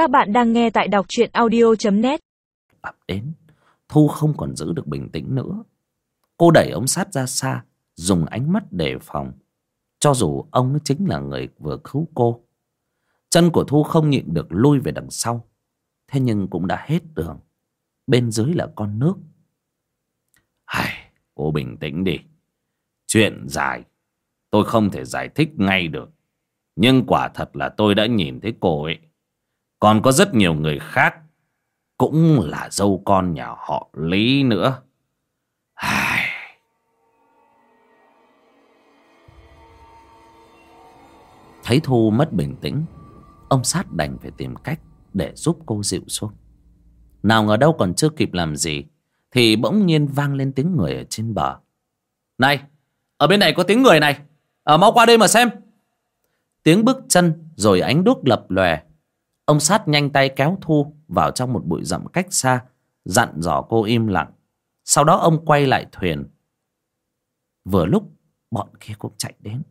Các bạn đang nghe tại đọc truyện audio.net ập đến thu không còn giữ được bình tĩnh nữa. Cô đẩy ông sát ra xa dùng ánh mắt đề phòng. Cho dù ông chính là người vừa cứu cô chân của thu không nhịn được lui về đằng sau. Thế nhưng cũng đã hết đường. Bên dưới là con nước. Hài, cô bình tĩnh đi. Chuyện dài tôi không thể giải thích ngay được. Nhưng quả thật là tôi đã nhìn thấy cô ấy còn có rất nhiều người khác cũng là dâu con nhà họ Lý nữa. Ai... Thấy Thu mất bình tĩnh, ông sát đành phải tìm cách để giúp cô dịu xuống. Nào ngờ đâu còn chưa kịp làm gì, thì bỗng nhiên vang lên tiếng người ở trên bờ. Này, ở bên này có tiếng người này, ở mau qua đây mà xem. Tiếng bước chân rồi ánh đuốc lập lòe Ông sát nhanh tay kéo Thu vào trong một bụi rậm cách xa, dặn dò cô im lặng. Sau đó ông quay lại thuyền. Vừa lúc bọn kia cũng chạy đến.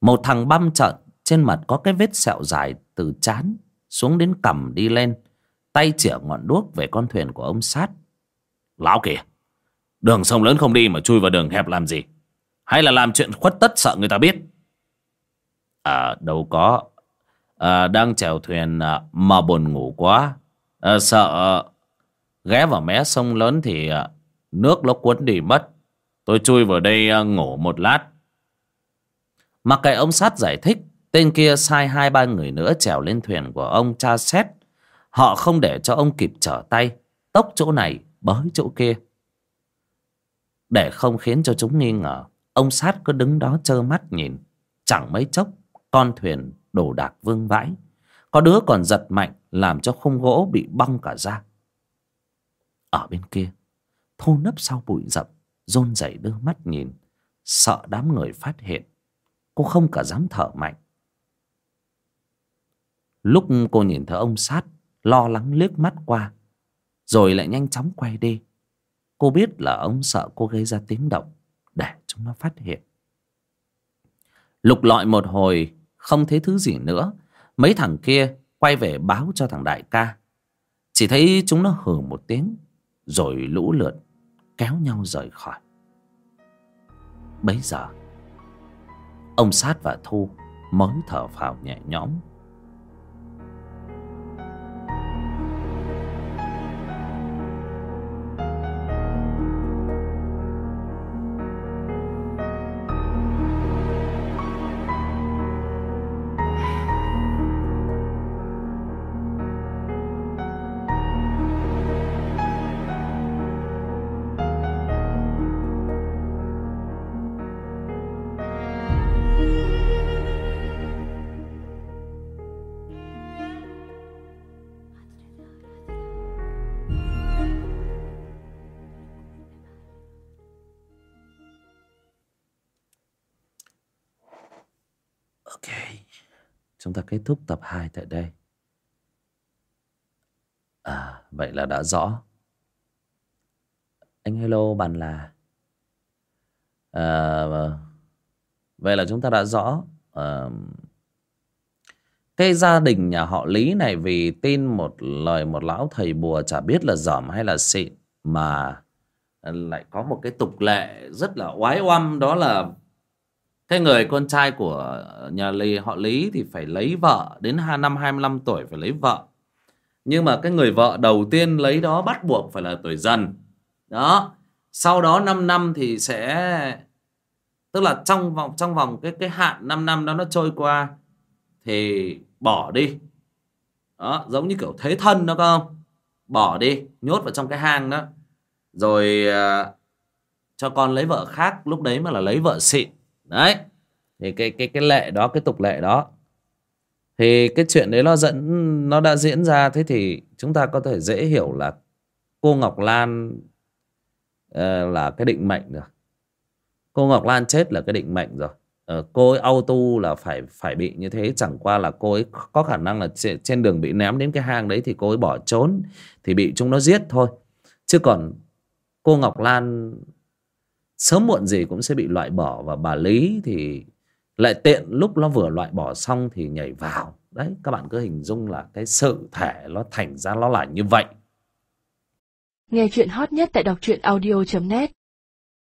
Một thằng băm trợn trên mặt có cái vết sẹo dài từ chán xuống đến cằm đi lên. Tay chĩa ngọn đuốc về con thuyền của ông sát. Lão kìa, đường sông lớn không đi mà chui vào đường hẹp làm gì? Hay là làm chuyện khuất tất sợ người ta biết? À đâu có à, đang chèo thuyền à, mà buồn ngủ quá. À, sợ ghé vào mé sông lớn thì à, nước nó cuốn đi mất. Tôi chui vào đây à, ngủ một lát. Mặc kệ ông sát giải thích tên kia sai hai ba người nữa trèo lên thuyền của ông tra xét. Họ không để cho ông kịp trở tay. Tốc chỗ này bới chỗ kia. Để không khiến cho chúng nghi ngờ ông sát cứ đứng đó trơ mắt nhìn. Chẳng mấy chốc con thuyền đồ đạc vương vãi. Có đứa còn giật mạnh, làm cho khung gỗ bị bong cả ra. Ở bên kia thô nấp sau bụi rậm rôn rẩy đưa mắt nhìn. Sợ đám người phát hiện, cô không cả dám thở mạnh. Lúc cô nhìn thấy ông sát, lo lắng liếc mắt qua, rồi lại nhanh chóng quay đi. Cô biết là ông sợ cô gây ra tiếng động, để chúng nó phát hiện. Lục lọi một hồi không thấy thứ gì nữa. Mấy thằng kia quay về báo cho thằng đại ca. Chỉ thấy chúng nó hừ một tiếng, rồi lũ lượt kéo nhau rời khỏi. Bấy giờ, ông sát và thu mới thở phào nhẹ nhõm. Chúng ta kết thúc tập 2 tại đây. À, vậy là đã rõ. Anh hello bạn là... À, vậy là chúng ta đã rõ. À, cái gia đình nhà họ Lý này vì tin một lời một lão thầy bùa chả biết là dởm hay là xịn mà lại có một cái tục lệ rất là oái oăm đó là cái người con trai của nhà Lý, họ Lý thì phải lấy vợ đến hai năm 25 tuổi phải lấy vợ. Nhưng mà cái người vợ đầu tiên lấy đó bắt buộc phải là tuổi dần. Đó. Sau đó 5 năm thì sẽ tức là trong vòng trong vòng cái cái hạn 5 năm đó nó trôi qua thì bỏ đi. Đó, giống như kiểu thế thân đó không? Bỏ đi, nhốt vào trong cái hang đó. Rồi uh, cho con lấy vợ khác, lúc đấy mà là lấy vợ xịn đấy thì cái cái cái lệ đó cái tục lệ đó. Thì cái chuyện đấy nó dẫn nó đã diễn ra thế thì chúng ta có thể dễ hiểu là cô Ngọc Lan uh, là cái định mệnh rồi cô Ngọc Lan chết là cái định mệnh rồi. Uh, cô ấy auto là phải phải bị như thế. Chẳng qua là cô ấy có khả năng là trên đường bị ném đến cái hang đấy thì cô ấy bỏ trốn thì bị chúng nó giết thôi. Chứ còn cô Ngọc Lan sớm muộn gì cũng sẽ bị loại bỏ và bà lý thì lại tiện lúc nó vừa loại bỏ xong thì nhảy vào. Đấy, các bạn cứ hình dung là cái sự thể nó thành ra nó là như vậy. Nghe chuyện hot nhất tại đọc truyện audio.net